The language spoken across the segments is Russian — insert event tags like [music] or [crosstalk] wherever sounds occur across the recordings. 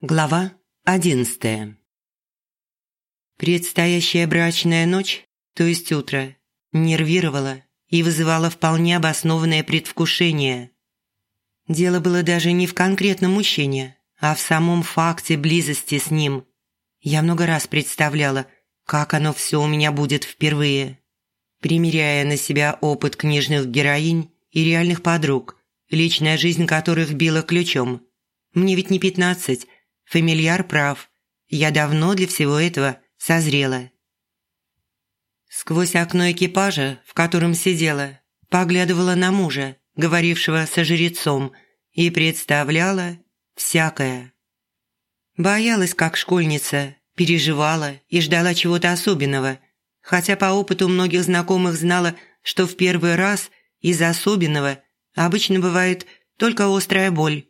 Глава одиннадцатая Предстоящая брачная ночь, то есть утро, нервировала и вызывала вполне обоснованное предвкушение. Дело было даже не в конкретном мужчине, а в самом факте близости с ним. Я много раз представляла, как оно все у меня будет впервые. Примеряя на себя опыт книжных героинь и реальных подруг, личная жизнь которых била ключом. Мне ведь не пятнадцать, Фамильяр прав. Я давно для всего этого созрела. Сквозь окно экипажа, в котором сидела, поглядывала на мужа, говорившего со жрецом, и представляла всякое. Боялась, как школьница, переживала и ждала чего-то особенного, хотя по опыту многих знакомых знала, что в первый раз из особенного обычно бывает только острая боль.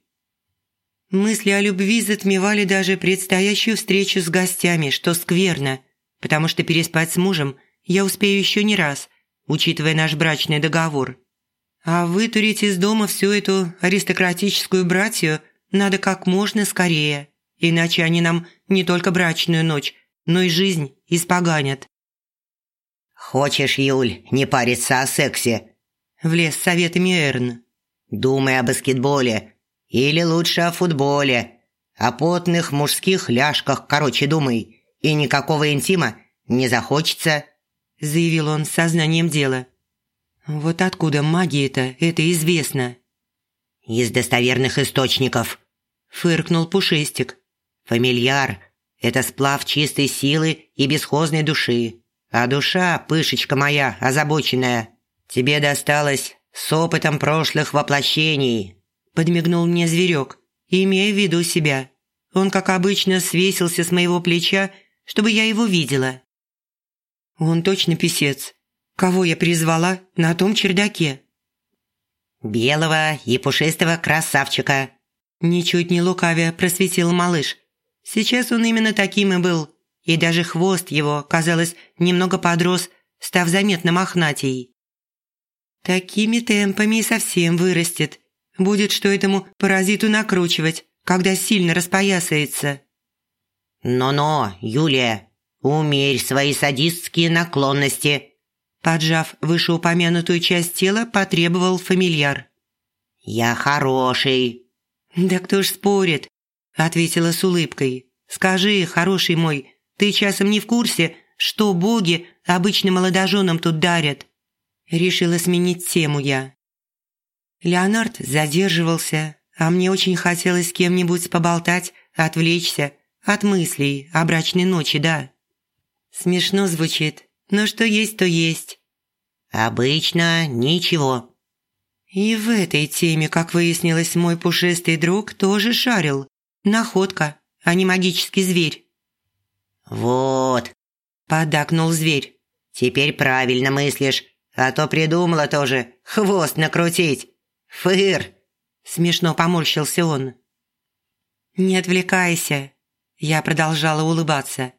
Мысли о любви затмевали даже предстоящую встречу с гостями, что скверно, потому что переспать с мужем я успею еще не раз, учитывая наш брачный договор. А вытурить из дома всю эту аристократическую братью надо как можно скорее, иначе они нам не только брачную ночь, но и жизнь испоганят. «Хочешь, Юль, не париться о сексе?» – влез советами Эрн. «Думай о баскетболе, или лучше о футболе. О потных мужских ляжках, короче, думай. И никакого интима не захочется», – заявил он с сознанием дела. «Вот откуда магия-то, это известно». «Из достоверных источников», – фыркнул Пушистик. «Фамильяр – это сплав чистой силы и бесхозной души. А душа, пышечка моя, озабоченная, тебе досталась с опытом прошлых воплощений, подмигнул мне зверек, имея в виду себя. Он, как обычно, свесился с моего плеча, чтобы я его видела. Он точно писец. Кого я призвала на том чердаке? «Белого и пушистого красавчика», – ничуть не лукавя просветил малыш. Сейчас он именно таким и был, и даже хвост его, казалось, немного подрос, став заметно мохнатей. Такими темпами и совсем вырастет, Будет что этому паразиту накручивать, когда сильно распоясается. «Но-но, Юлия, умерь свои садистские наклонности», поджав вышеупомянутую часть тела, потребовал фамильяр. «Я хороший». «Да кто ж спорит?» – ответила с улыбкой. «Скажи, хороший мой, ты часом не в курсе, что боги обычно молодоженам тут дарят?» Решила сменить тему я. Леонард задерживался, а мне очень хотелось с кем-нибудь поболтать, отвлечься от мыслей о брачной ночи, да. Смешно звучит, но что есть, то есть. Обычно ничего. И в этой теме, как выяснилось, мой пушистый друг тоже шарил. Находка, а не магический зверь. «Вот», – поддакнул зверь. «Теперь правильно мыслишь, а то придумала тоже хвост накрутить. «Фыр!» – смешно поморщился он. «Не отвлекайся!» – я продолжала улыбаться.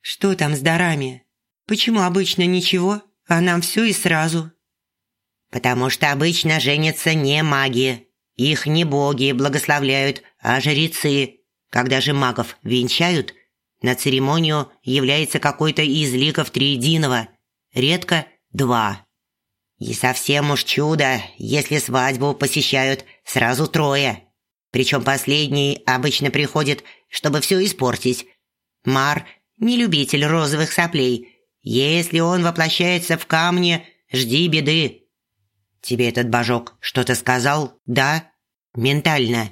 «Что там с дарами? Почему обычно ничего, а нам все и сразу?» «Потому что обычно женятся не маги. Их не боги благословляют, а жрецы. Когда же магов венчают, на церемонию является какой-то из ликов триединого, редко два. И совсем уж чудо, если свадьбу посещают сразу трое. Причем последний обычно приходит, чтобы все испортить. Мар – не любитель розовых соплей. Если он воплощается в камне, жди беды. Тебе этот божок что-то сказал, да? Ментально.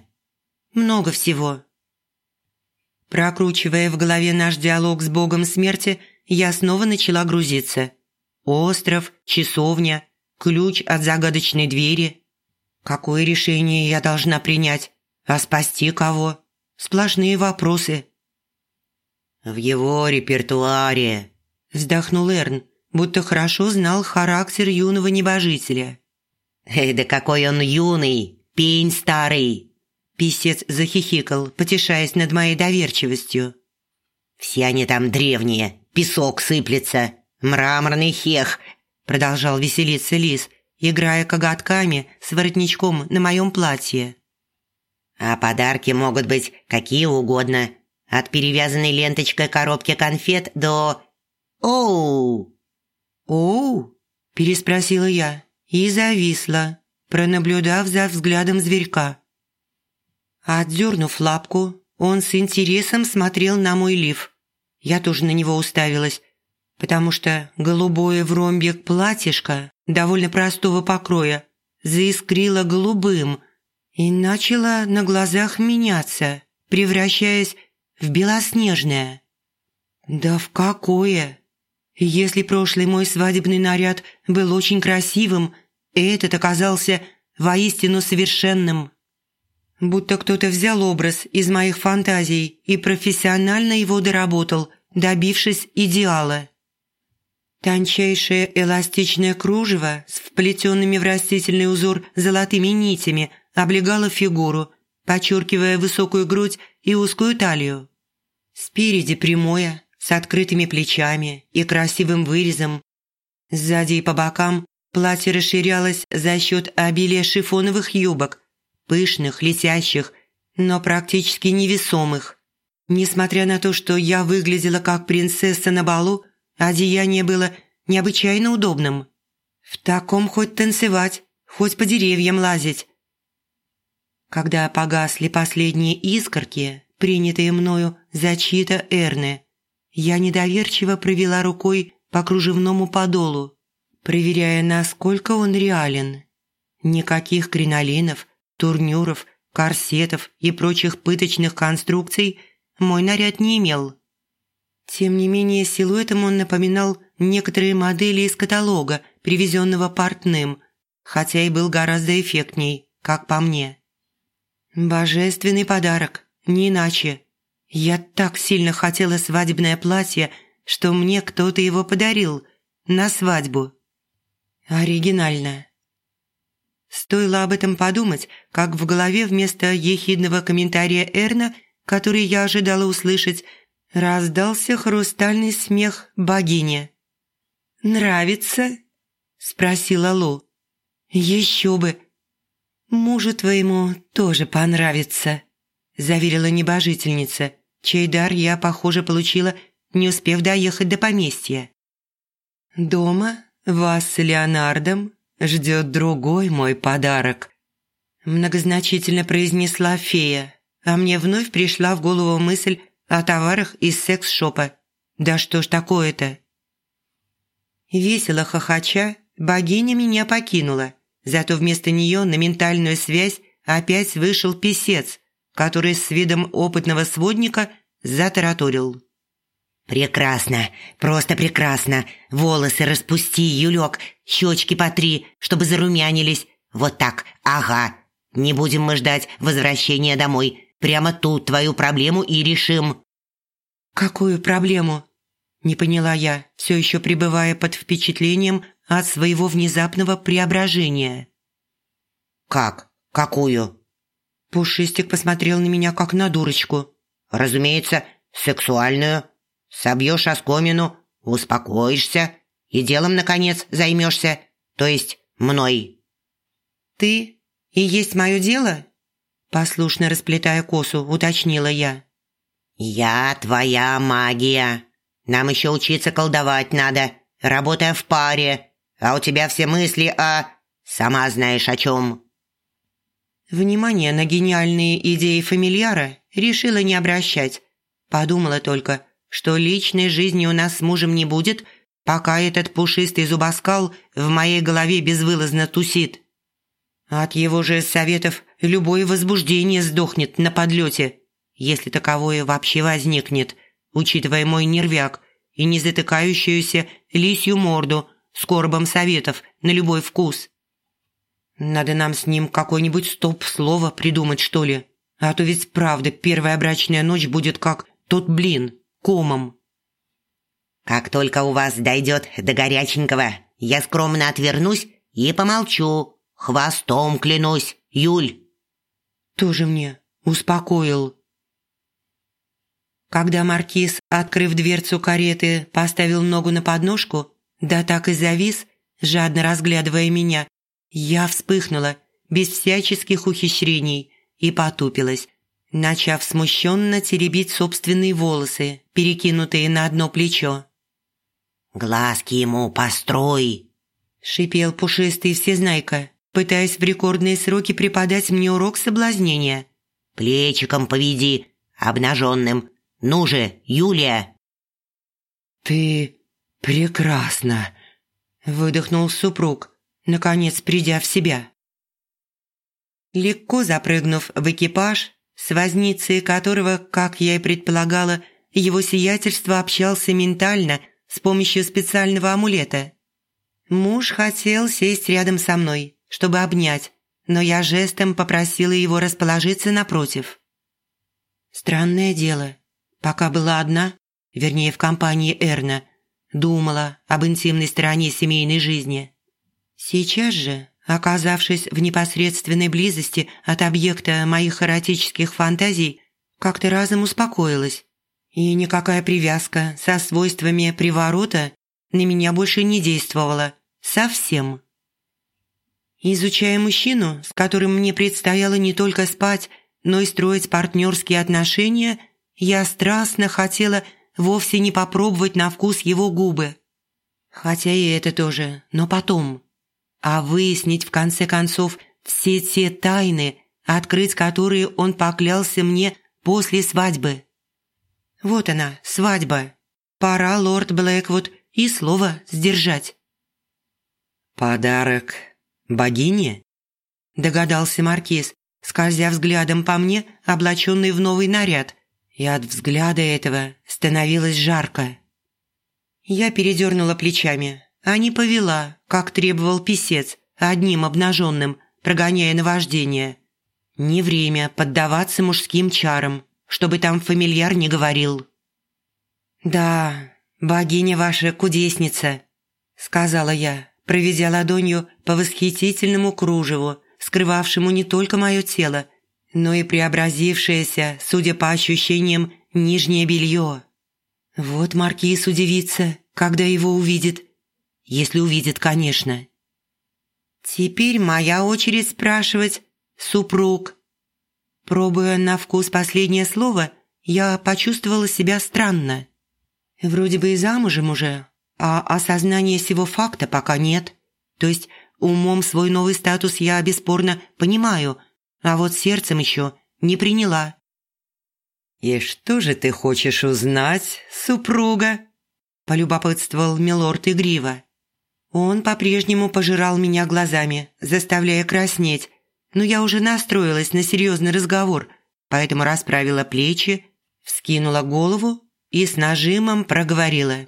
Много всего. Прокручивая в голове наш диалог с богом смерти, я снова начала грузиться. Остров, часовня – ключ от загадочной двери. Какое решение я должна принять? А спасти кого? Сплошные вопросы. «В его репертуаре», – вздохнул Эрн, будто хорошо знал характер юного небожителя. «Эй, да какой он юный, пень старый!» Писец захихикал, потешаясь над моей доверчивостью. «Все они там древние, песок сыплется, мраморный хех, продолжал веселиться лис, играя коготками с воротничком на моем платье. А подарки могут быть какие угодно. От перевязанной ленточкой коробки конфет до... Оу! «Оу?» – переспросила я и зависла, пронаблюдав за взглядом зверька. Отдернув лапку, он с интересом смотрел на мой лиф. Я тоже на него уставилась, потому что голубое в ромбик платьишко довольно простого покроя заискрило голубым и начало на глазах меняться, превращаясь в белоснежное. «Да в какое!» Если прошлый мой свадебный наряд был очень красивым, этот оказался воистину совершенным. Будто кто-то взял образ из моих фантазий и профессионально его доработал, добившись идеала. Тончайшее эластичное кружево с вплетенными в растительный узор золотыми нитями облегало фигуру, подчеркивая высокую грудь и узкую талию. Спереди прямое, с открытыми плечами и красивым вырезом. Сзади и по бокам платье расширялось за счет обилия шифоновых юбок, пышных, летящих, но практически невесомых. Несмотря на то, что я выглядела как принцесса на балу, одеяние было необычайно удобным. В таком хоть танцевать, хоть по деревьям лазить. Когда погасли последние искорки, принятые мною за чьи-то эрны, я недоверчиво провела рукой по кружевному подолу, проверяя, насколько он реален. Никаких кринолинов, турнюров, корсетов и прочих пыточных конструкций мой наряд не имел. Тем не менее, силуэтом он напоминал некоторые модели из каталога, привезенного портным, хотя и был гораздо эффектней, как по мне. Божественный подарок, не иначе. Я так сильно хотела свадебное платье, что мне кто-то его подарил на свадьбу. Оригинально. Стоило об этом подумать, как в голове вместо ехидного комментария Эрна, который я ожидала услышать, раздался хрустальный смех богини. «Нравится?» – спросила Лу. «Еще бы! Мужу твоему тоже понравится», – заверила небожительница – чей дар я, похоже, получила, не успев доехать до поместья. «Дома вас с Леонардом ждет другой мой подарок», многозначительно произнесла фея, а мне вновь пришла в голову мысль о товарах из секс-шопа. «Да что ж такое-то?» Весело хохоча, богиня меня покинула, зато вместо нее на ментальную связь опять вышел писец, который с видом опытного сводника затараторил. «Прекрасно, просто прекрасно. Волосы распусти, Юлек, щечки потри, чтобы зарумянились. Вот так, ага. Не будем мы ждать возвращения домой. Прямо тут твою проблему и решим». «Какую проблему?» Не поняла я, все еще пребывая под впечатлением от своего внезапного преображения. «Как? Какую?» Пушистик посмотрел на меня, как на дурочку. «Разумеется, сексуальную. Собьешь оскомину, успокоишься и делом, наконец, займешься, то есть мной». «Ты и есть мое дело?» Послушно расплетая косу, уточнила я. «Я твоя магия. Нам еще учиться колдовать надо, работая в паре, а у тебя все мысли о... сама знаешь о чем». Внимание на гениальные идеи фамильяра решила не обращать. Подумала только, что личной жизни у нас с мужем не будет, пока этот пушистый зубоскал в моей голове безвылазно тусит. От его же советов любое возбуждение сдохнет на подлете, если таковое вообще возникнет, учитывая мой нервяк и не затыкающуюся лисью морду с коробом советов на любой вкус. Надо нам с ним какое-нибудь стоп-слово придумать, что ли. А то ведь правда первая брачная ночь будет как тот блин, комом. Как только у вас дойдет до горяченького, я скромно отвернусь и помолчу. Хвостом клянусь, Юль. Тоже мне успокоил. Когда маркиз, открыв дверцу кареты, поставил ногу на подножку, да так и завис, жадно разглядывая меня, я вспыхнула, без всяческих ухищрений, и потупилась, начав смущенно теребить собственные волосы, перекинутые на одно плечо. «Глазки ему построй!» – шипел пушистый всезнайка, пытаясь в рекордные сроки преподать мне урок соблазнения. «Плечиком поведи, обнаженным. Ну же, Юлия!» «Ты прекрасна!» – выдохнул супруг, наконец придя в себя. Легко запрыгнув в экипаж, с возницей которого, как я и предполагала, его сиятельство общался ментально с помощью специального амулета. Муж хотел сесть рядом со мной, чтобы обнять, но я жестом попросила его расположиться напротив. Странное дело, пока была одна, вернее в компании Эрна, думала об интимной стороне семейной жизни. Сейчас же Оказавшись в непосредственной близости от объекта моих эротических фантазий, как-то разом успокоилась. И никакая привязка со свойствами приворота на меня больше не действовала. Совсем. Изучая мужчину, с которым мне предстояло не только спать, но и строить партнерские отношения, я страстно хотела вовсе не попробовать на вкус его губы. Хотя и это тоже, но потом а выяснить в конце концов все те тайны, открыть которые он поклялся мне после свадьбы. Вот она, свадьба. Пора, лорд Блэквуд, и слово сдержать. «Подарок богине?» – догадался Маркиз, скользя взглядом по мне, облаченный в новый наряд, и от взгляда этого становилось жарко. Я передернула плечами, а не повела, как требовал писец, одним обнаженным, прогоняя наваждение. Не время поддаваться мужским чарам, чтобы там фамильяр не говорил. «Да, богиня ваша кудесница», — сказала я, проведя ладонью по восхитительному кружеву, скрывавшему не только мое тело, но и преобразившееся, судя по ощущениям, нижнее белье. Вот маркиз удивится, когда его увидит, если увидит, конечно. Теперь моя очередь спрашивать «супруг». Пробуя на вкус последнее слово, я почувствовала себя странно. Вроде бы и замужем уже, а осознания сего факта пока нет. То есть умом свой новый статус я бесспорно понимаю, а вот сердцем еще не приняла. «И что же ты хочешь узнать, супруга?» – полюбопытствовал милорд игриво. Он по-прежнему пожирал меня глазами, заставляя краснеть, но я уже настроилась на серьезный разговор, поэтому расправила плечи, вскинула голову и с нажимом проговорила.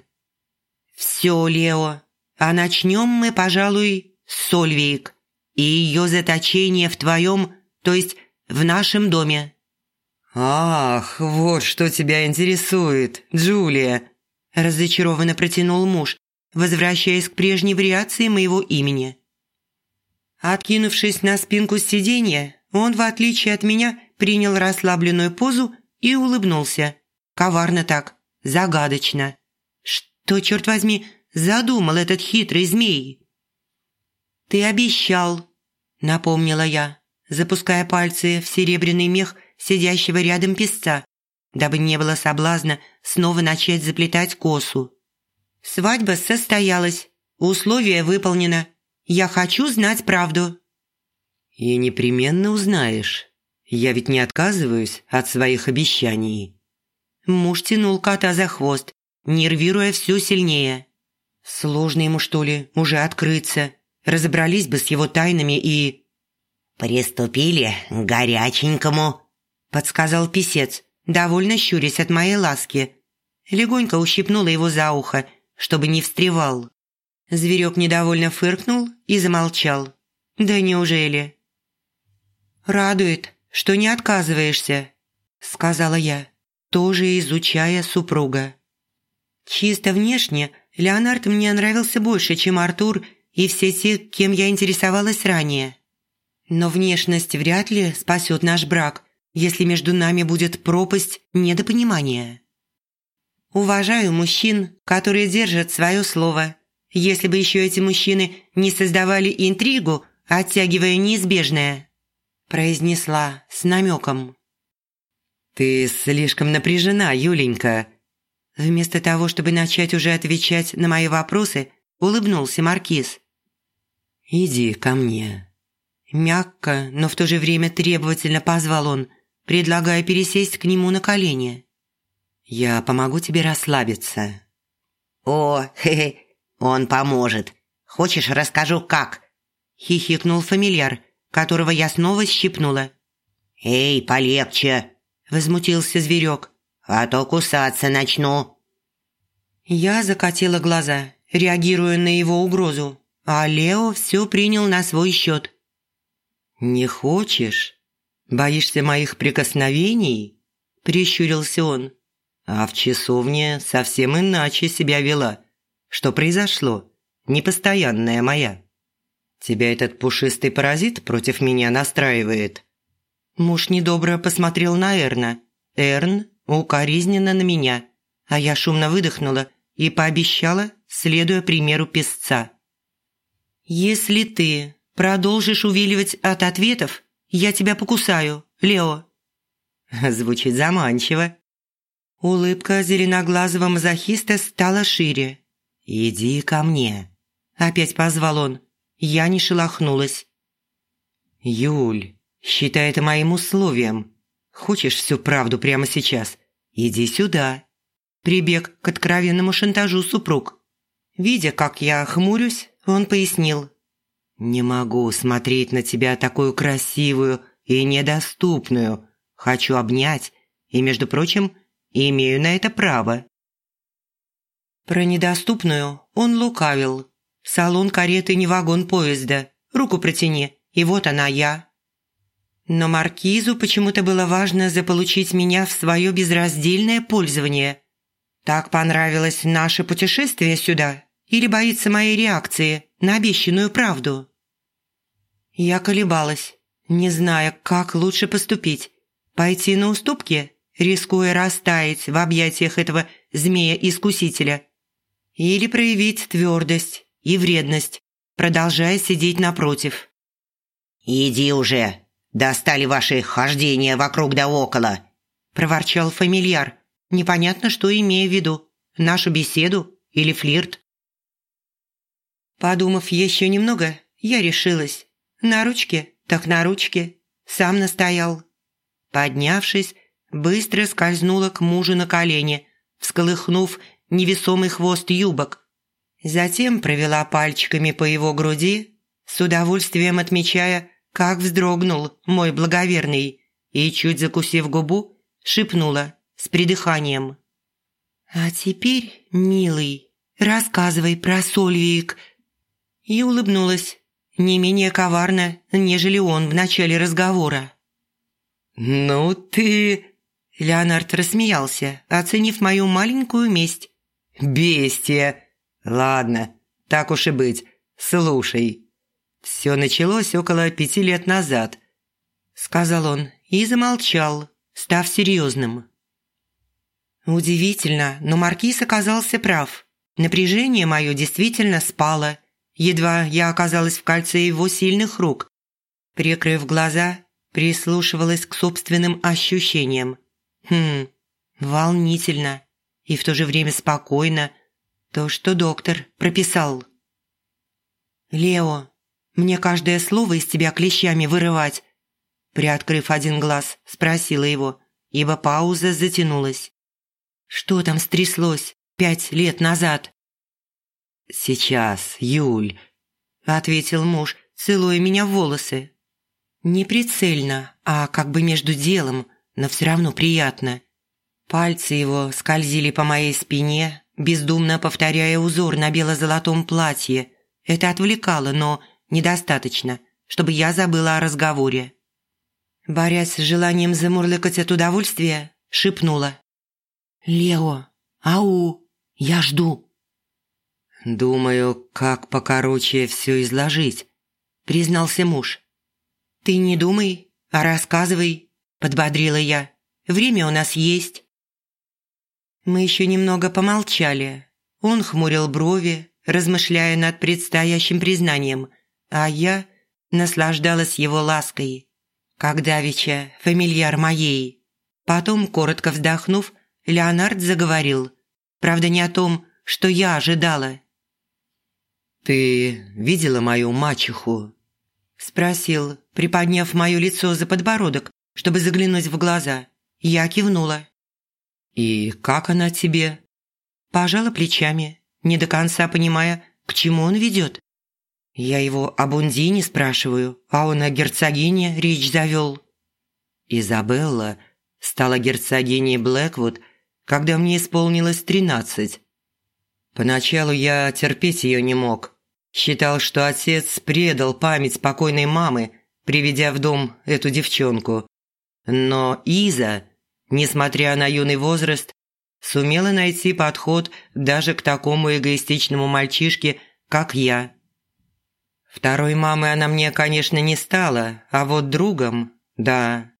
«Все, Лео, а начнем мы, пожалуй, с Сольвейк и ее заточение в твоем, то есть в нашем доме». «Ах, вот что тебя интересует, Джулия!» разочарованно протянул муж, возвращаясь к прежней вариации моего имени. Откинувшись на спинку сиденья, он, в отличие от меня, принял расслабленную позу и улыбнулся. Коварно так, загадочно. Что, черт возьми, задумал этот хитрый змей? «Ты обещал», — напомнила я, запуская пальцы в серебряный мех сидящего рядом песца, дабы не было соблазна снова начать заплетать косу. Свадьба состоялась, условие выполнено. Я хочу знать правду». «И непременно узнаешь. Я ведь не отказываюсь от своих обещаний». Муж тянул кота за хвост, нервируя все сильнее. Сложно ему, что ли, уже открыться. Разобрались бы с его тайнами и... «Приступили к горяченькому», – подсказал писец, довольно щурясь от моей ласки. Легонько ущипнула его за ухо, чтобы не встревал. Зверек недовольно фыркнул и замолчал. «Да неужели?» «Радует, что не отказываешься», – сказала я, тоже изучая супруга. Чисто внешне Леонард мне нравился больше, чем Артур и все те, кем я интересовалась ранее. Но внешность вряд ли спасет наш брак, если между нами будет пропасть недопонимания. Уважаю мужчин, которые держат свое слово. Если бы еще эти мужчины не создавали интригу, оттягивая неизбежное. произнесла с намеком. «Ты слишком напряжена, Юленька». Вместо того, чтобы начать уже отвечать на мои вопросы, улыбнулся Маркиз. «Иди ко мне». Мягко, но в то же время требовательно позвал он, предлагая пересесть к нему на колени. «Я помогу тебе расслабиться». «О, хе-хе, он поможет. Хочешь, расскажу, как?» Хихикнул фамильяр, которого я снова щипнула. «Эй, полегче!» – возмутился зверек. «А то кусаться начну». Я закатила глаза, реагируя на его угрозу, а Лео все принял на свой счет. «Не хочешь? Боишься моих прикосновений?» – прищурился он. «А в часовне совсем иначе себя вела. Что произошло? Непостоянная моя». Тебя этот пушистый паразит против меня настраивает». Муж недобро посмотрел на Эрна. Эрн укоризненно на меня, а я шумно выдохнула и пообещала, следуя примеру песца. «Если ты продолжишь увиливать от ответов, я тебя покусаю, Лео». [laughs] Звучит заманчиво. Улыбка зеленоглазого мазохиста стала шире. «Иди ко мне», – опять позвал он. Я не шелохнулась. «Юль, считай это моим условием. Хочешь всю правду прямо сейчас? Иди сюда». Прибег к откровенному шантажу супруг. Видя, как я хмурюсь, он пояснил. «Не могу смотреть на тебя такую красивую и недоступную. Хочу обнять, и, между прочим, имею на это право». Про недоступную он лукавил, Салон кареты не вагон поезда. Руку протяни, и вот она я. Но маркизу почему-то было важно заполучить меня в свое безраздельное пользование. Так понравилось наше путешествие сюда или боится моей реакции на обещанную правду? Я колебалась, не зная, как лучше поступить. Пойти на уступки, рискуя растаять в объятиях этого змея-искусителя, или проявить твердость и вредность, продолжая сидеть напротив. «Иди уже! Достали ваши хождения вокруг да около!» – проворчал фамильяр, непонятно, что имея в виду, нашу беседу или флирт. Подумав еще немного, я решилась. На ручке, так на ручке. Сам настоял. Поднявшись, быстро скользнула к мужу на колени, всколыхнув невесомый хвост юбок, Затем провела пальчиками по его груди, с удовольствием отмечая, как вздрогнул мой благоверный, и, чуть закусив губу, шепнула с придыханием. «А теперь, милый, рассказывай про Сольвик». И улыбнулась, не менее коварно, нежели он в начале разговора. «Ну ты...» Леонард рассмеялся, оценив мою маленькую месть. «Бестия! «Ладно, так уж и быть, слушай. Все началось около пяти лет назад», – сказал он и замолчал, став серьезным. Удивительно, но Маркиз оказался прав. Напряжение мое действительно спало. Едва я оказалась в кольце его сильных рук. Прикрыв глаза, прислушивалась к собственным ощущениям. Хм, волнительно и в то же время спокойно – то, что доктор прописал. «Лео, мне каждое слово из тебя клещами вырывать?» Приоткрыв один глаз, спросила его, ибо пауза затянулась. «Что там стряслось пять лет назад?» «Сейчас, Юль», – ответил муж, целуя меня в волосы. Не прицельно, а как бы между делом, но все равно приятно. Пальцы его скользили по моей спине, бездумно повторяя узор на бело-золотом платье. Это отвлекало, но недостаточно, чтобы я забыла о разговоре. Борясь с желанием замурлыкать от удовольствия, шепнула. «Лео, ау, я жду». «Думаю, как покороче все изложить», – признался муж. «Ты не думай, а рассказывай», – подбодрила я. «Время у нас есть». Мы еще немного помолчали. Он хмурил брови, размышляя над предстоящим признанием, а я наслаждалась его лаской. как давеча фамильяр моей. Потом, коротко вздохнув, Леонард заговорил. Правда, не о том, что я ожидала. «Ты видела мою мачеху?» Спросил, приподняв мое лицо за подбородок, чтобы заглянуть в глаза. Я кивнула. «И как она тебе?» Пожала плечами, не до конца понимая, к чему он ведет. Я его об Ундине спрашиваю, а он о герцогине речь завел. Изабелла стала герцогиней Блэквуд, когда мне исполнилось тринадцать. Поначалу я терпеть ее не мог. Считал, что отец предал память покойной мамы, приведя в дом эту девчонку. Но Иза, несмотря на юный возраст, сумела найти подход даже к такому эгоистичному мальчишке, как я. Второй мамой она мне, конечно, не стала, а вот другом – да.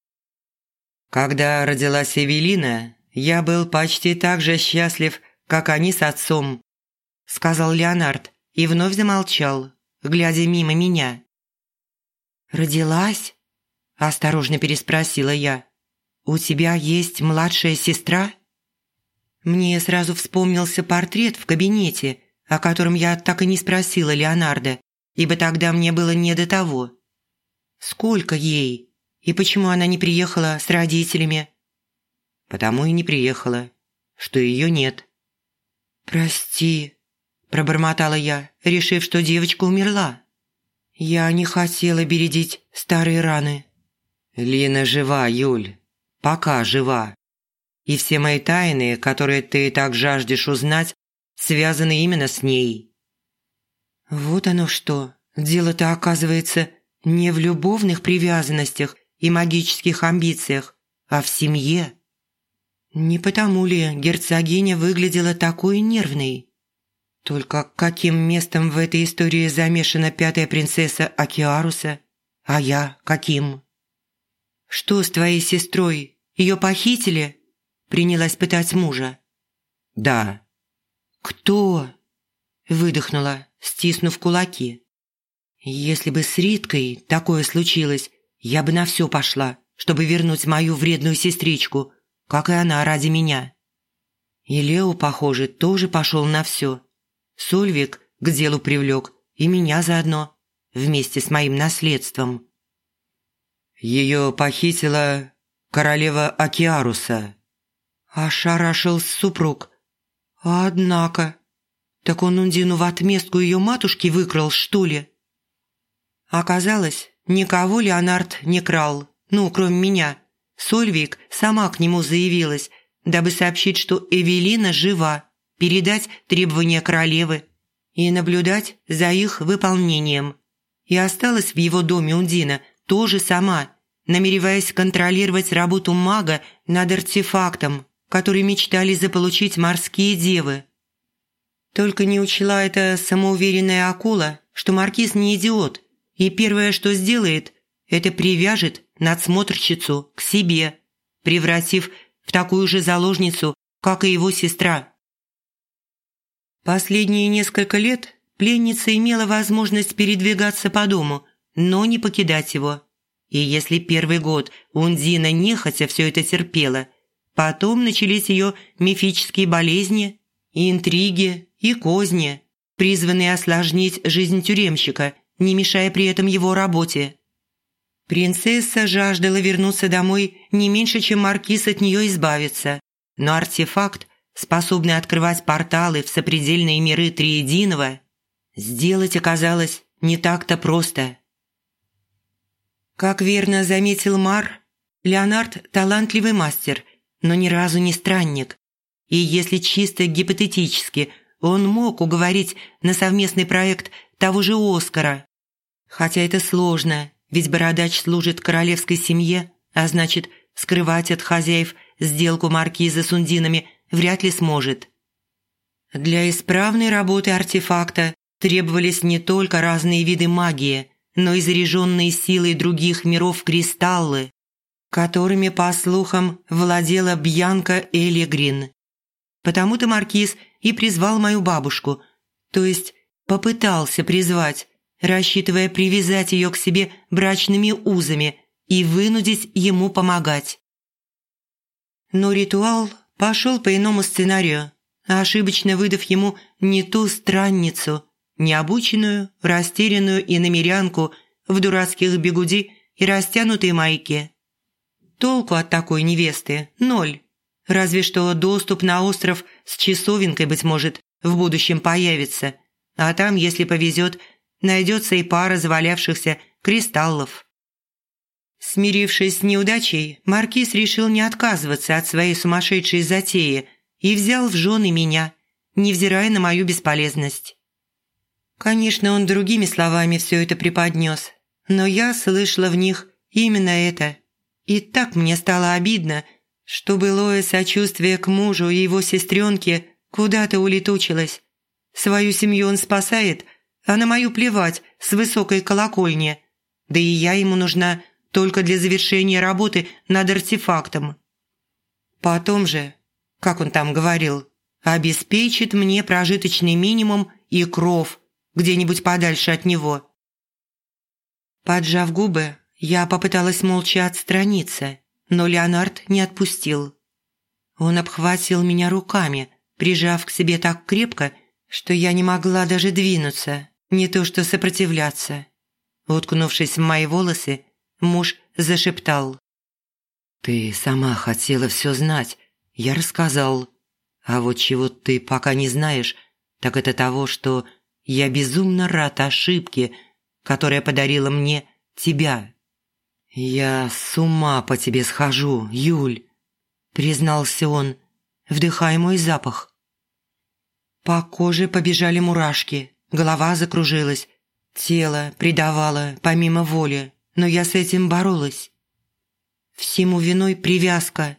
Когда родилась Эвелина, я был почти так же счастлив, как они с отцом, сказал Леонард и вновь замолчал, глядя мимо меня. «Родилась?» – осторожно переспросила я. «У тебя есть младшая сестра?» Мне сразу вспомнился портрет в кабинете, о котором я так и не спросила Леонардо, ибо тогда мне было не до того. Сколько ей? И почему она не приехала с родителями? Потому и не приехала, что ее нет. «Прости», – пробормотала я, решив, что девочка умерла. Я не хотела бередить старые раны. «Лина жива, Юль. Пока жива. И все мои тайны, которые ты так жаждешь узнать, связаны именно с ней». Вот оно что. Дело-то оказывается не в любовных привязанностях и магических амбициях, а в семье. Не потому ли герцогиня выглядела такой нервной? Только каким местом в этой истории замешана пятая принцесса Акиаруса? А я каким? «Что с твоей сестрой? Ее похитили?» Принялась пытать мужа. «Да». «Кто?» Выдохнула, стиснув кулаки. «Если бы с Риткой такое случилось, я бы на все пошла, чтобы вернуть мою вредную сестричку, как и она ради меня». И Лео, похоже, тоже пошел на все. Сольвик к делу привлек и меня заодно, вместе с моим наследством. Ее похитила королева Акиаруса. Ошарашил супруг. Однако, так он Ундину в отместку ее матушки выкрал, что ли? Оказалось, никого Леонард не крал, ну, кроме меня. Сольвик сама к нему заявилась, дабы сообщить, что Эвелина жива, передать требования королевы и наблюдать за их выполнением. И осталась в его доме Ундина тоже сама, намереваясь контролировать работу мага над артефактом, который мечтали заполучить морские девы. Только не учла эта самоуверенная акула, что маркиз не идиот, и первое, что сделает, это привяжет надсмотрщицу к себе, превратив в такую же заложницу, как и его сестра. Последние несколько лет пленница имела возможность передвигаться по дому, но не покидать его. И если первый год Ундина нехотя все это терпела, потом начались ее мифические болезни, интриги и козни, призванные осложнить жизнь тюремщика, не мешая при этом его работе. Принцесса жаждала вернуться домой не меньше, чем маркиз от нее избавиться, но артефакт, способный открывать порталы в сопредельные миры Триединого, сделать оказалось не так-то просто. Как верно заметил Мар, Леонард – талантливый мастер, но ни разу не странник. И если чисто гипотетически он мог уговорить на совместный проект того же Оскара. Хотя это сложно, ведь бородач служит королевской семье, а значит, скрывать от хозяев сделку маркиза с ундинами вряд ли сможет. Для исправной работы артефакта требовались не только разные виды магии, но и заряженные силой других миров кристаллы, которыми, по слухам, владела Бьянка Элигрин. Потому-то маркиз и призвал мою бабушку, то есть попытался призвать, рассчитывая привязать ее к себе брачными узами и вынудить ему помогать. Но ритуал пошел по иному сценарию, ошибочно выдав ему не ту странницу, необученную, растерянную и намерянку в дурацких бегуди и растянутой майке. Толку от такой невесты – ноль. Разве что доступ на остров с часовенкой, быть может, в будущем появится. А там, если повезет, найдется и пара завалявшихся кристаллов. Смирившись с неудачей, Маркиз решил не отказываться от своей сумасшедшей затеи и взял в жены меня, невзирая на мою бесполезность. Конечно, он другими словами все это преподнес, но я слышала в них именно это. И так мне стало обидно, что былое сочувствие к мужу и его сестренке куда-то улетучилось. Свою семью он спасает, а на мою плевать с высокой колокольни. Да и я ему нужна только для завершения работы над артефактом. Потом же, как он там говорил, обеспечит мне прожиточный минимум и кров где-нибудь подальше от него. Поджав губы, я попыталась молча отстраниться, но Леонард не отпустил. Он обхватил меня руками, прижав к себе так крепко, что я не могла даже двинуться, не то что сопротивляться. Уткнувшись в мои волосы, Муж зашептал. «Ты сама хотела все знать. Я рассказал. А вот чего ты пока не знаешь, так это того, что я безумно рад ошибке, которая подарила мне тебя. Я с ума по тебе схожу, Юль», – признался он, вдыхая мой запах. По коже побежали мурашки, голова закружилась, тело предавало помимо воли но я с этим боролась. Всему виной привязка,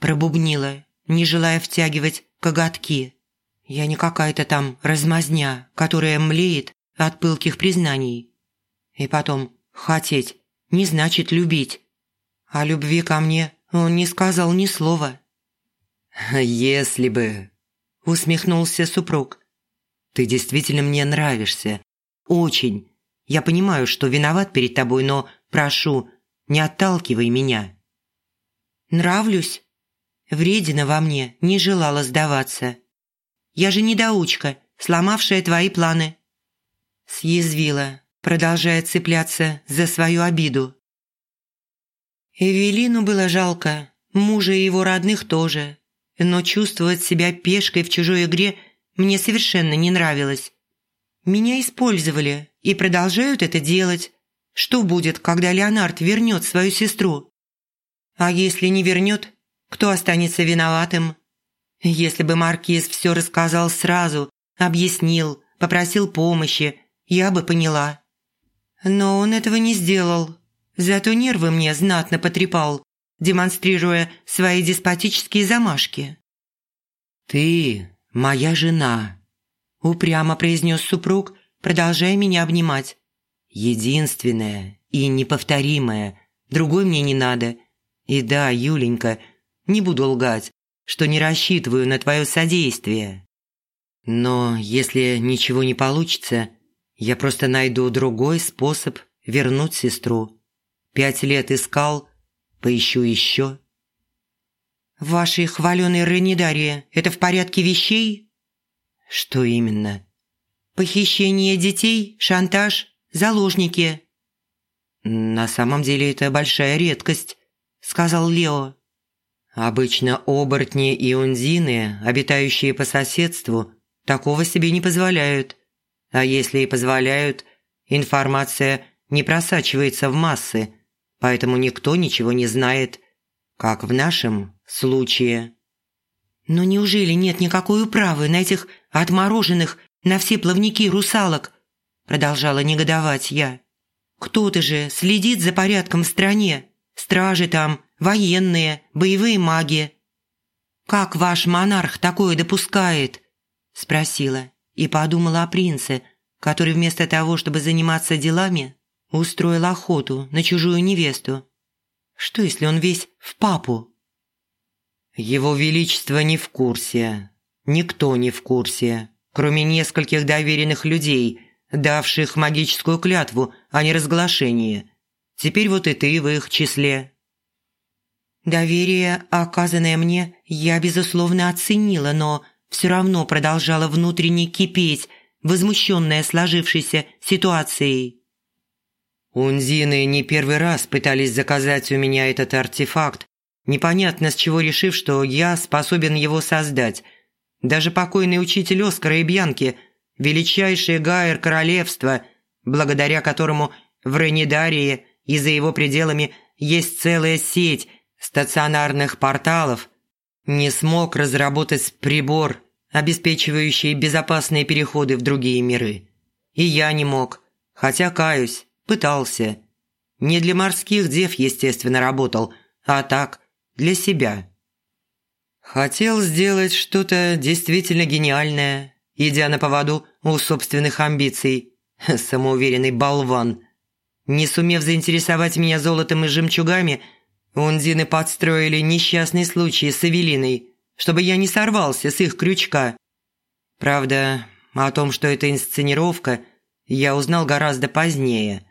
пробубнила, не желая втягивать коготки. Я не какая-то там размазня, которая млеет от пылких признаний. И потом, хотеть не значит любить. О любви ко мне он не сказал ни слова. «Если бы...» – усмехнулся супруг. «Ты действительно мне нравишься. Очень. Я понимаю, что виноват перед тобой, но прошу, не отталкивай меня». «Нравлюсь?» Вредина во мне не желала сдаваться. «Я же недоучка, сломавшая твои планы». Съязвила, продолжая цепляться за свою обиду. Эвелину было жалко, мужа и его родных тоже, но чувствовать себя пешкой в чужой игре мне совершенно не нравилось. Меня использовали и продолжают это делать. Что будет, когда Леонард вернет свою сестру? А если не вернет, кто останется виноватым? Если бы Маркиз все рассказал сразу, объяснил, попросил помощи, я бы поняла. Но он этого не сделал. Зато нервы мне знатно потрепал, демонстрируя свои деспотические замашки. «Ты моя жена», упрямо произнес супруг, продолжая меня обнимать. «Единственное и неповторимое. Другой мне не надо. И да, Юленька, не буду лгать, что не рассчитываю на твое содействие. Но если ничего не получится, я просто найду другой способ вернуть сестру. Пять лет искал, поищу еще». «В вашей хваленой Ренидарии это в порядке вещей?» «Что именно?» «Похищение детей, шантаж, заложники». «На самом деле это большая редкость», – сказал Лео. «Обычно оборотни и унзины, обитающие по соседству, такого себе не позволяют. А если и позволяют, информация не просачивается в массы, поэтому никто ничего не знает, как в нашем случае». «Но неужели нет никакой управы на этих отмороженных на все плавники русалок?» Продолжала негодовать я. «Кто-то же следит за порядком в стране. Стражи там, военные, боевые маги». «Как ваш монарх такое допускает?» Спросила и подумала о принце, который вместо того, чтобы заниматься делами, устроил охоту на чужую невесту. Что, если он весь в папу? «Его Величество не в курсе. Никто не в курсе, кроме нескольких доверенных людей, давших магическую клятву о неразглашении. Теперь вот и ты в их числе». Доверие, оказанное мне, я, безусловно, оценила, но все равно продолжала внутренне кипеть, возмущенная сложившейся ситуацией. Унзины не первый раз пытались заказать у меня этот артефакт, непонятно с чего решив, что я способен его создать. Даже покойный учитель Оскара и Бьянки, величайший гайер королевства, благодаря которому в Ренедарии и за его пределами есть целая сеть стационарных порталов, не смог разработать прибор, обеспечивающий безопасные переходы в другие миры. И я не мог, хотя, каюсь, пытался. Не для морских дев, естественно, работал, а так, для себя. Хотел сделать что-то действительно гениальное, идя на поводу у собственных амбиций. [laughs] Самоуверенный болван. Не сумев заинтересовать меня золотом и жемчугами – Ундины подстроили несчастный случай с Эвелиной, чтобы я не сорвался с их крючка. Правда, о том, что это инсценировка, я узнал гораздо позднее.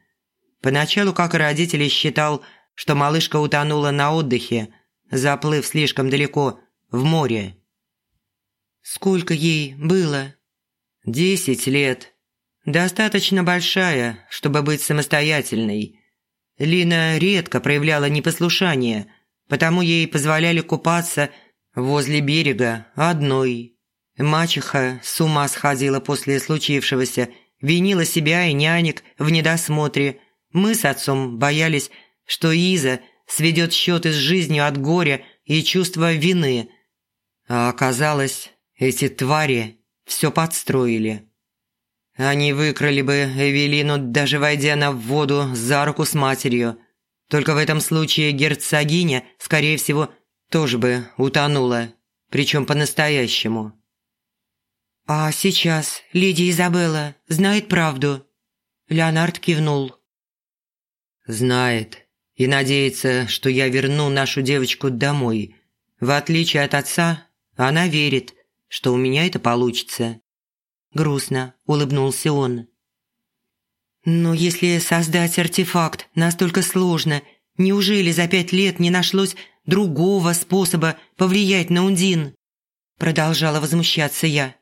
Поначалу, как и родители, считал, что малышка утонула на отдыхе, заплыв слишком далеко в море. «Сколько ей было?» «Десять лет. Достаточно большая, чтобы быть самостоятельной. Лина редко проявляла непослушание, потому ей позволяли купаться возле берега одной. Мачеха с ума сходила после случившегося, винила себя и нянек в недосмотре. Мы с отцом боялись, что Иза сведет счеты с жизнью от горя и чувства вины. А оказалось, эти твари все подстроили. Они выкрали бы Эвелину, даже войдя на воду за руку с матерью. Только в этом случае герцогиня, скорее всего, тоже бы утонула, причем по-настоящему. «А сейчас леди Изабелла знает правду?» Леонард кивнул. «Знает и надеется, что я верну нашу девочку домой. В отличие от отца, она верит, что у меня это получится» грустно улыбнулся он. Но если создать артефакт настолько сложно, неужели за пять лет не нашлось другого способа повлиять на Ундин? Продолжала возмущаться я.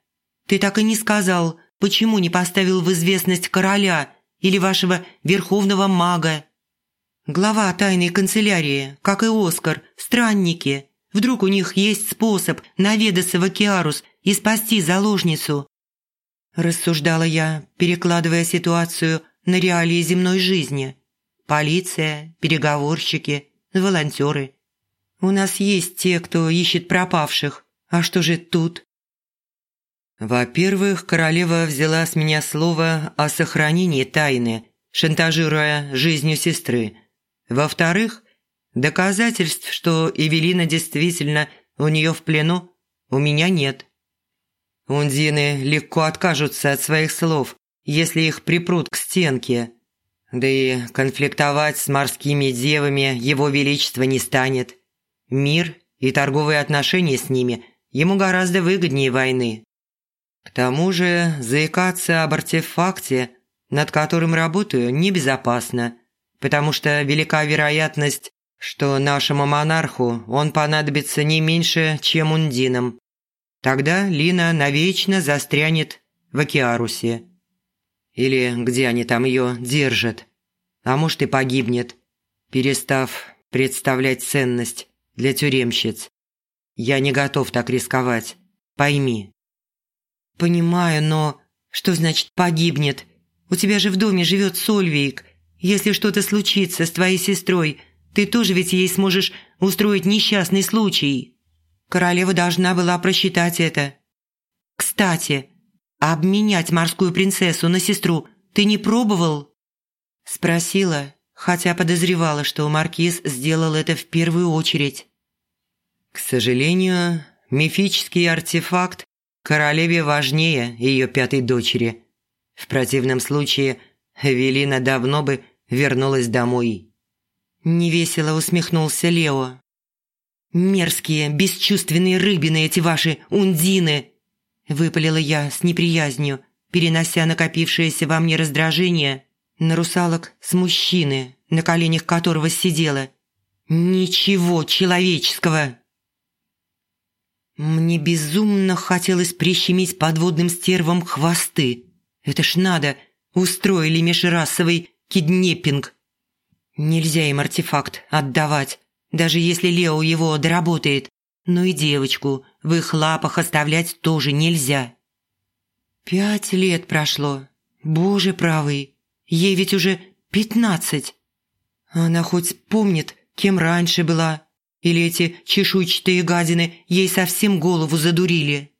Ты так и не сказал, почему не поставил в известность короля или вашего верховного мага. Глава тайной канцелярии, как и Оскар, странники. Вдруг у них есть способ наведаться в Океарус и спасти заложницу рассуждала я, перекладывая ситуацию на реалии земной жизни. Полиция, переговорщики, волонтеры. У нас есть те, кто ищет пропавших. А что же тут? Во-первых, королева взяла с меня слово о сохранении тайны, шантажируя жизнью сестры. Во-вторых, доказательств, что Эвелина действительно у нее в плену, у меня нет. Ундины легко откажутся от своих слов, если их припрут к стенке. Да и конфликтовать с морскими девами его величество не станет. Мир и торговые отношения с ними ему гораздо выгоднее войны. К тому же заикаться об артефакте, над которым работаю, небезопасно, потому что велика вероятность, что нашему монарху он понадобится не меньше, чем ундинам. Тогда Лина навечно застрянет в Океарусе. Или где они там ее держат. А может и погибнет, перестав представлять ценность для тюремщиц. Я не готов так рисковать, пойми. Понимаю, но что значит погибнет? У тебя же в доме живет Сольвейк. Если что-то случится с твоей сестрой, ты тоже ведь ей сможешь устроить несчастный случай. Королева должна была просчитать это. Кстати, обменять морскую принцессу на сестру ты не пробовал? Спросила, хотя подозревала, что маркиз сделал это в первую очередь. К сожалению, мифический артефакт королеве важнее ее пятой дочери. В противном случае Велина давно бы вернулась домой. Невесело усмехнулся Лео. «Мерзкие, бесчувственные рыбины эти ваши ундины!» Выпалила я с неприязнью, перенося накопившееся во мне раздражение на русалок с мужчины, на коленях которого сидела. Ничего человеческого. Мне безумно хотелось прищемить подводным стервам хвосты. Это ж надо, устроили межрасовый киднеппинг. Нельзя им артефакт отдавать, даже если Лео его доработает. Но и девочку в их лапах оставлять тоже нельзя. Пять лет прошло. Боже правый, ей ведь уже пятнадцать. Она хоть помнит, кем раньше была, или эти чешуйчатые гадины ей совсем голову задурили.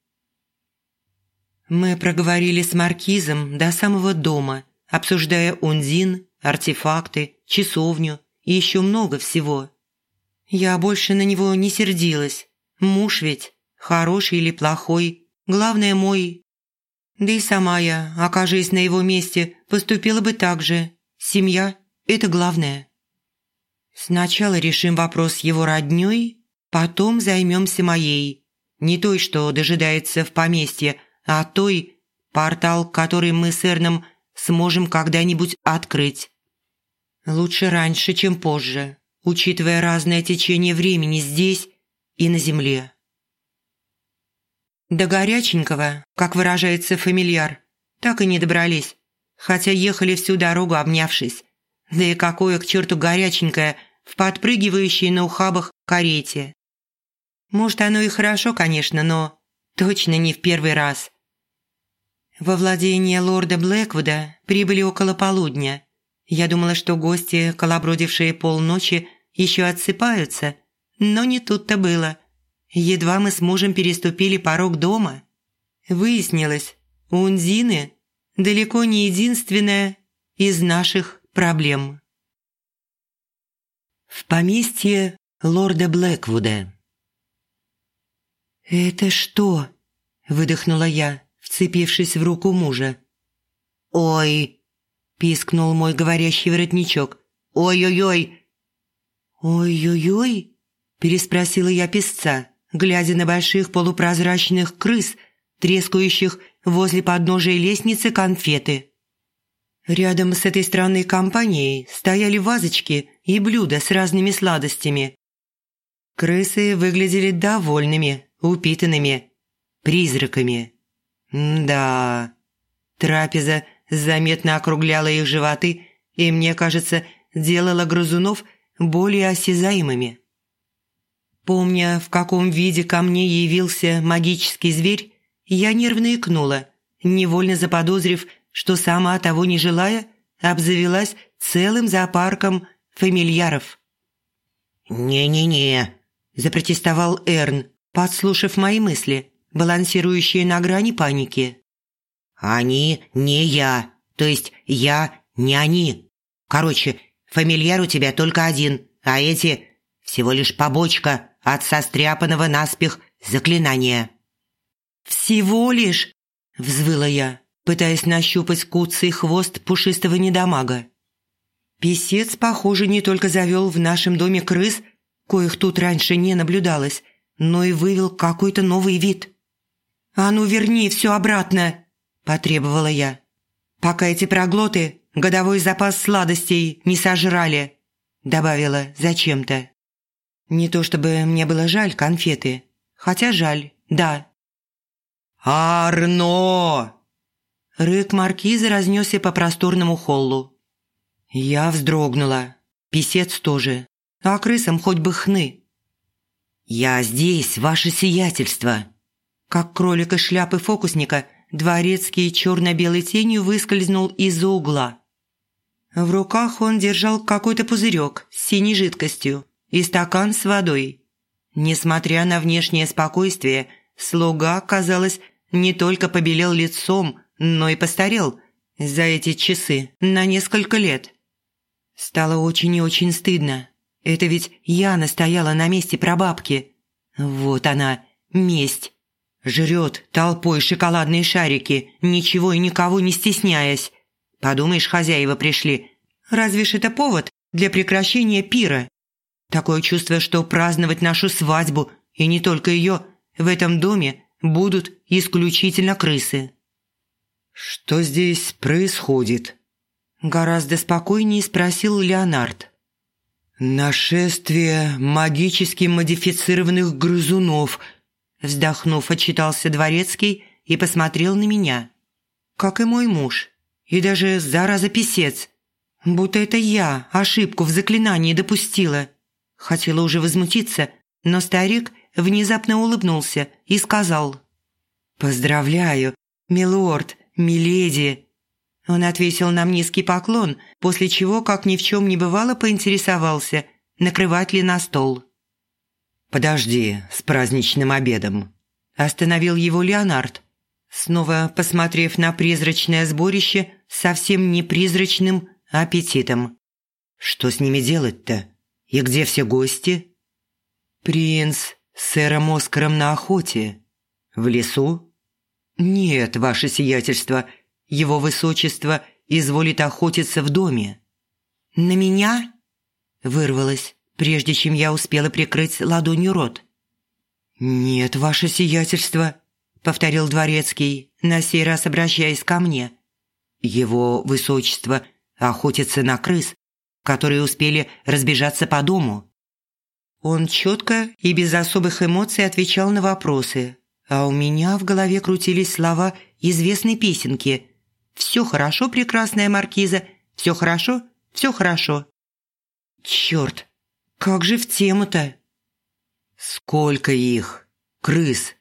Мы проговорили с Маркизом до самого дома, обсуждая ундин, артефакты, часовню и еще много всего. Я больше на него не сердилась. Муж ведь, хороший или плохой, главное мой. Да и сама я, окажись на его месте, поступила бы так же. Семья – это главное. Сначала решим вопрос с его роднёй, потом займемся моей. Не той, что дожидается в поместье, а той, портал, который мы с Эрном сможем когда-нибудь открыть. Лучше раньше, чем позже, учитывая разное течение времени здесь и на земле. До горяченького, как выражается фамильяр, так и не добрались, хотя ехали всю дорогу обнявшись. Да и какое к черту горяченькое в подпрыгивающей на ухабах карете. Может, оно и хорошо, конечно, но точно не в первый раз. Во владение лорда Блэквуда прибыли около полудня. Я думала, что гости, колобродившие полночи, еще отсыпаются, но не тут-то было. Едва мы с мужем переступили порог дома. Выяснилось, у Унзины далеко не единственная из наших проблем. В поместье лорда Блэквуда. «Это что?» – выдохнула я вцепившись в руку мужа. «Ой!» – пискнул мой говорящий воротничок. «Ой-ой-ой!» «Ой-ой-ой!» – переспросила я песца, глядя на больших полупрозрачных крыс, трескающих возле подножия лестницы конфеты. Рядом с этой странной компанией стояли вазочки и блюда с разными сладостями. Крысы выглядели довольными, упитанными, призраками. Да, трапеза заметно округляла их животы и, мне кажется, делала грызунов более осязаемыми. Помня, в каком виде ко мне явился магический зверь, я нервно икнула, невольно заподозрив, что сама того не желая, обзавелась целым зоопарком фамильяров. «Не-не-не», – запротестовал Эрн, подслушав мои мысли балансирующие на грани паники. «Они не я, то есть я не они. Короче, фамильяр у тебя только один, а эти всего лишь побочка от состряпанного наспех заклинания». «Всего лишь?» – взвыла я, пытаясь нащупать куцый хвост пушистого недомага. Песец, похоже, не только завел в нашем доме крыс, коих тут раньше не наблюдалось, но и вывел какой-то новый вид. «А ну верни все обратно!» – потребовала я. «Пока эти проглоты годовой запас сладостей не сожрали», – добавила зачем-то. Не то чтобы мне было жаль конфеты, хотя жаль, да. «Арно!» Рык маркиза разнесся по просторному холлу. Я вздрогнула. Песец тоже. А крысам хоть бы хны. «Я здесь, ваше сиятельство!» Как кролик из шляпы фокусника, дворецкий черно-белой тенью выскользнул из-за угла. В руках он держал какой-то пузырек с синей жидкостью и стакан с водой. Несмотря на внешнее спокойствие, слуга, казалось, не только побелел лицом, но и постарел за эти часы на несколько лет. Стало очень и очень стыдно. Это ведь я настояла на месте прабабки. Вот она, месть. Жрет толпой шоколадные шарики, ничего и никого не стесняясь. Подумаешь, хозяева пришли. Разве ж это повод для прекращения пира? Такое чувство, что праздновать нашу свадьбу, и не только ее, в этом доме будут исключительно крысы. «Что здесь происходит?» Гораздо спокойнее спросил Леонард. «Нашествие магически модифицированных грызунов», вздохнув, отчитался Дворецкий и посмотрел на меня. «Как и мой муж. И даже зараза-писец. Будто это я ошибку в заклинании допустила». Хотела уже возмутиться, но старик внезапно улыбнулся и сказал «Поздравляю, милорд, миледи!» Он отвесил нам низкий поклон, после чего, как ни в чем не бывало, поинтересовался, накрывать ли на стол. «Подожди с праздничным обедом», – остановил его Леонард, снова посмотрев на призрачное сборище совсем не призрачным аппетитом. «Что с ними делать-то? И где все гости?» «Принц с сэром Оскаром на охоте. В лесу?» «Нет, ваше сиятельство, его высочество изволит охотиться в доме». «На меня?» – вырвалось, прежде чем я успела прикрыть ладонью рот. «Нет, ваше сиятельство», – повторил дворецкий, на сей раз обращаясь ко мне. «Его высочество охотится на крыс, которые успели разбежаться по дому». Он четко и без особых эмоций отвечал на вопросы, а у меня в голове крутились слова известной песенки «Все хорошо, прекрасная маркиза, все хорошо, все хорошо». Черт, как же в тему-то? Сколько их? Крыс?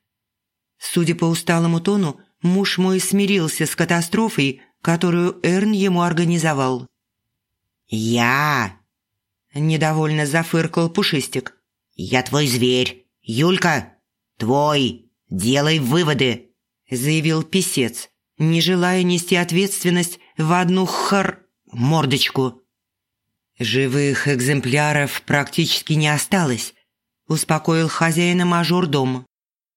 Судя по усталому тону, муж мой смирился с катастрофой, которую Эрн ему организовал. «Я!» – недовольно зафыркал Пушистик. «Я твой зверь. Юлька, твой!» «Делай выводы», – заявил писец, не желая нести ответственность в одну хар... мордочку. «Живых экземпляров практически не осталось», – успокоил хозяина мажор дома.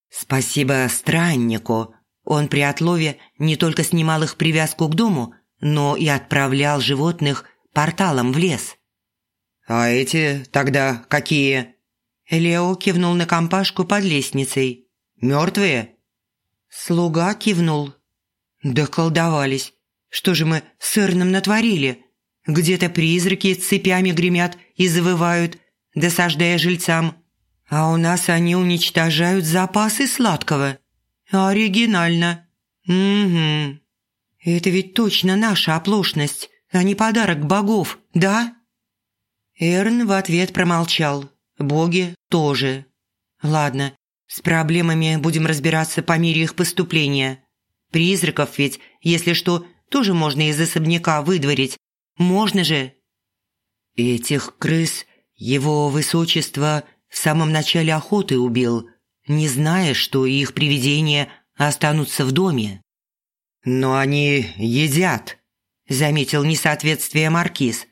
«Спасибо страннику. Он при отлове не только снимал их привязку к дому, но и отправлял животных порталом в лес». «А эти тогда какие?» Лео кивнул на компашку под лестницей. Мертвые?» Слуга кивнул. «Да колдовались. Что же мы с Эрном натворили? Где-то призраки цепями гремят и завывают, досаждая жильцам. А у нас они уничтожают запасы сладкого. Оригинально. Угу. Это ведь точно наша оплошность, а не подарок богов, да?» Эрн в ответ промолчал. Боги тоже. Ладно, с проблемами будем разбираться по мере их поступления. Призраков ведь, если что, тоже можно из особняка выдворить. Можно же. Этих крыс его высочество в самом начале охоты убил, не зная, что их привидения останутся в доме. «Но они едят», – заметил несоответствие маркиз.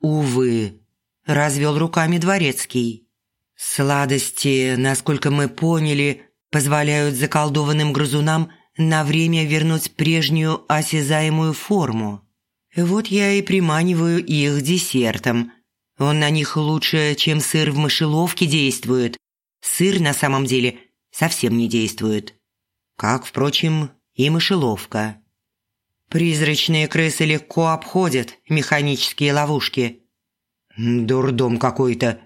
«Увы», – развел руками дворецкий. Сладости, насколько мы поняли, позволяют заколдованным грызунам на время вернуть прежнюю осязаемую форму. Вот я и приманиваю их десертом. Он на них лучше, чем сыр в мышеловке действует. Сыр на самом деле совсем не действует. Как, впрочем, и мышеловка. Призрачные крысы легко обходят механические ловушки. «Дурдом какой-то»,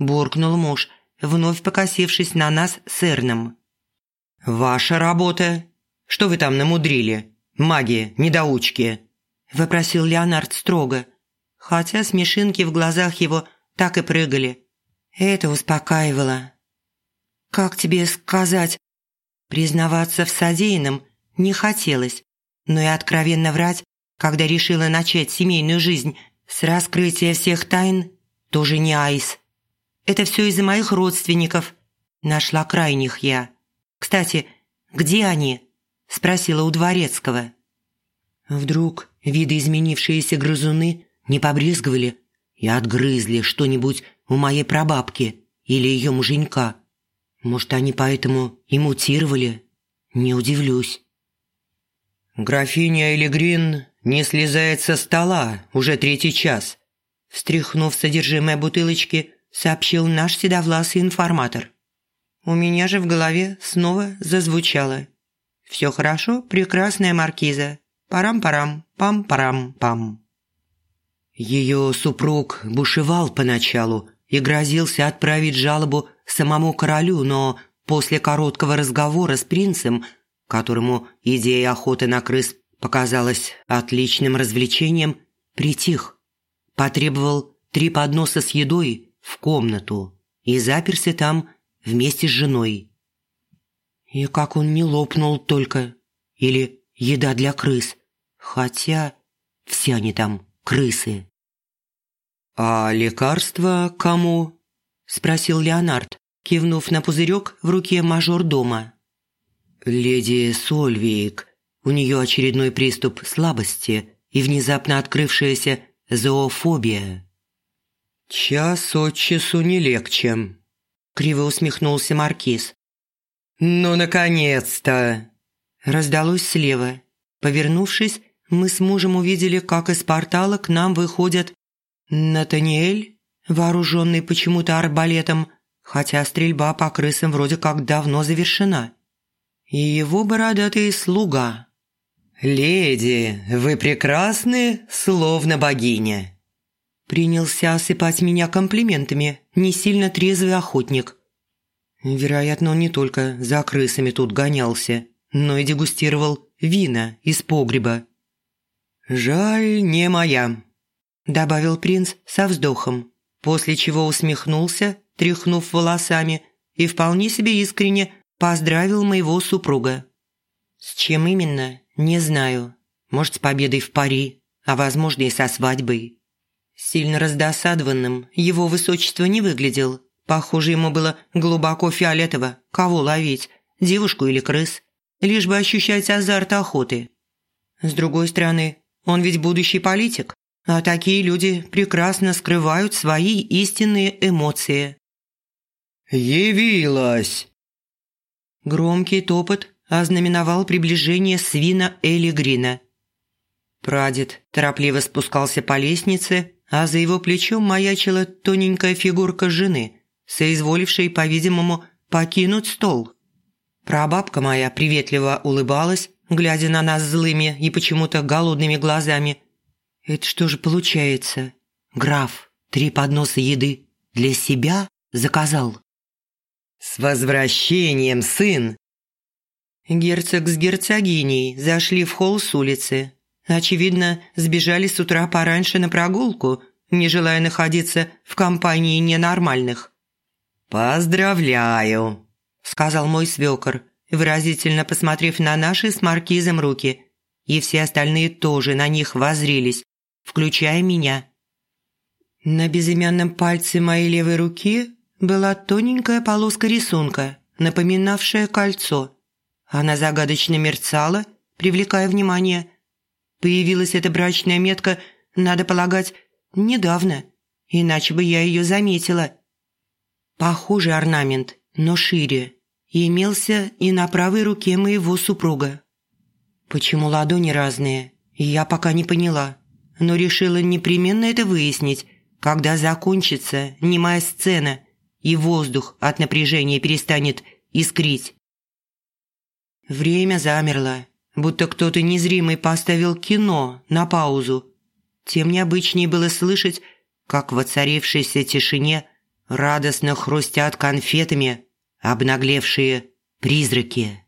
буркнул муж, вновь покосившись на нас с. «Ваша работа? Что вы там намудрили? Маги, недоучки?» – вопросил Леонард строго, хотя смешинки в глазах его так и прыгали. Это успокаивало. «Как тебе сказать?» Признаваться в содеянном не хотелось, но и откровенно врать, когда решила начать семейную жизнь с раскрытия всех тайн, тоже не айс. Это все из-за моих родственников. Нашла крайних я. Кстати, где они?» – спросила у Дворецкого. Вдруг видоизменившиеся грызуны не побрезговали и отгрызли что-нибудь у моей прабабки или ее муженька. Может, они поэтому и мутировали? Не удивлюсь. «Графиня Элигрин не слезает со стола уже третий час», встряхнув содержимое бутылочки, сообщил наш седовласый информатор. У меня же в голове снова зазвучало. «Все хорошо, прекрасная маркиза. Парам-парам, пам-парам-пам». Ее супруг бушевал поначалу и грозился отправить жалобу самому королю, но после короткого разговора с принцем, которому идея охоты на крыс показалась отличным развлечением, притих. Потребовал три подноса с едой в комнату и заперся там вместе с женой. И как он не лопнул только. Или еда для крыс. Хотя все они там крысы. «А лекарства кому?» – спросил Леонард, кивнув на пузырек в руке мажор дома. «Леди Сольвик. У нее очередной приступ слабости и внезапно открывшаяся зоофобия». «Час от часу не легче», – криво усмехнулся Маркиз. «Ну, наконец-то!» Раздалось слева. Повернувшись, мы с мужем увидели, как из портала к нам выходят Натаниэль, вооруженный почему-то арбалетом, хотя стрельба по крысам вроде как давно завершена, и его бородатый слуга. «Леди, вы прекрасны, словно богиня!» Принялся осыпать меня комплиментами, не сильно трезвый охотник. Вероятно, он не только за крысами тут гонялся, но и дегустировал вина из погреба. «Жаль, не моя», добавил принц со вздохом, после чего усмехнулся, тряхнув волосами, и вполне себе искренне поздравил моего супруга. С чем именно, не знаю. Может, с победой в пари, а возможно и со свадьбой. Сильно раздосадованным его высочество не выглядел. Похоже, ему было глубоко фиолетово, кого ловить, девушку или крыс, лишь бы ощущать азарт охоты. С другой стороны, он ведь будущий политик, а такие люди прекрасно скрывают свои истинные эмоции. «Явилась!» Громкий топот ознаменовал приближение свина Эли Грина. Прадед торопливо спускался по лестнице, а за его плечом маячила тоненькая фигурка жены, соизволившей, по-видимому, покинуть стол. Прабабка моя приветливо улыбалась, глядя на нас злыми и почему-то голодными глазами – это что же получается? Граф три подноса еды для себя заказал? С возвращением, сын! Герцог с герцогиней зашли в холл с улицы. Очевидно, сбежали с утра пораньше на прогулку, не желая находиться в компании ненормальных. «Поздравляю», – сказал мой свекор, выразительно посмотрев на наши с маркизом руки. И все остальные тоже на них воззрились, включая меня. На безымянном пальце моей левой руки была тоненькая полоска рисунка, напоминавшая кольцо. Она загадочно мерцала, привлекая внимание. Появилась эта брачная метка, надо полагать, недавно, иначе бы я ее заметила. Похожий орнамент, но шире, и имелся и на правой руке моего супруга. Почему ладони разные, я пока не поняла но решила непременно это выяснить, когда закончится немая сцена и воздух от напряжения перестанет искрить. Время замерло, будто кто-то незримый поставил кино на паузу. Тем необычнее было слышать, как в оцарившейся тишине радостно хрустят конфетами обнаглевшие призраки.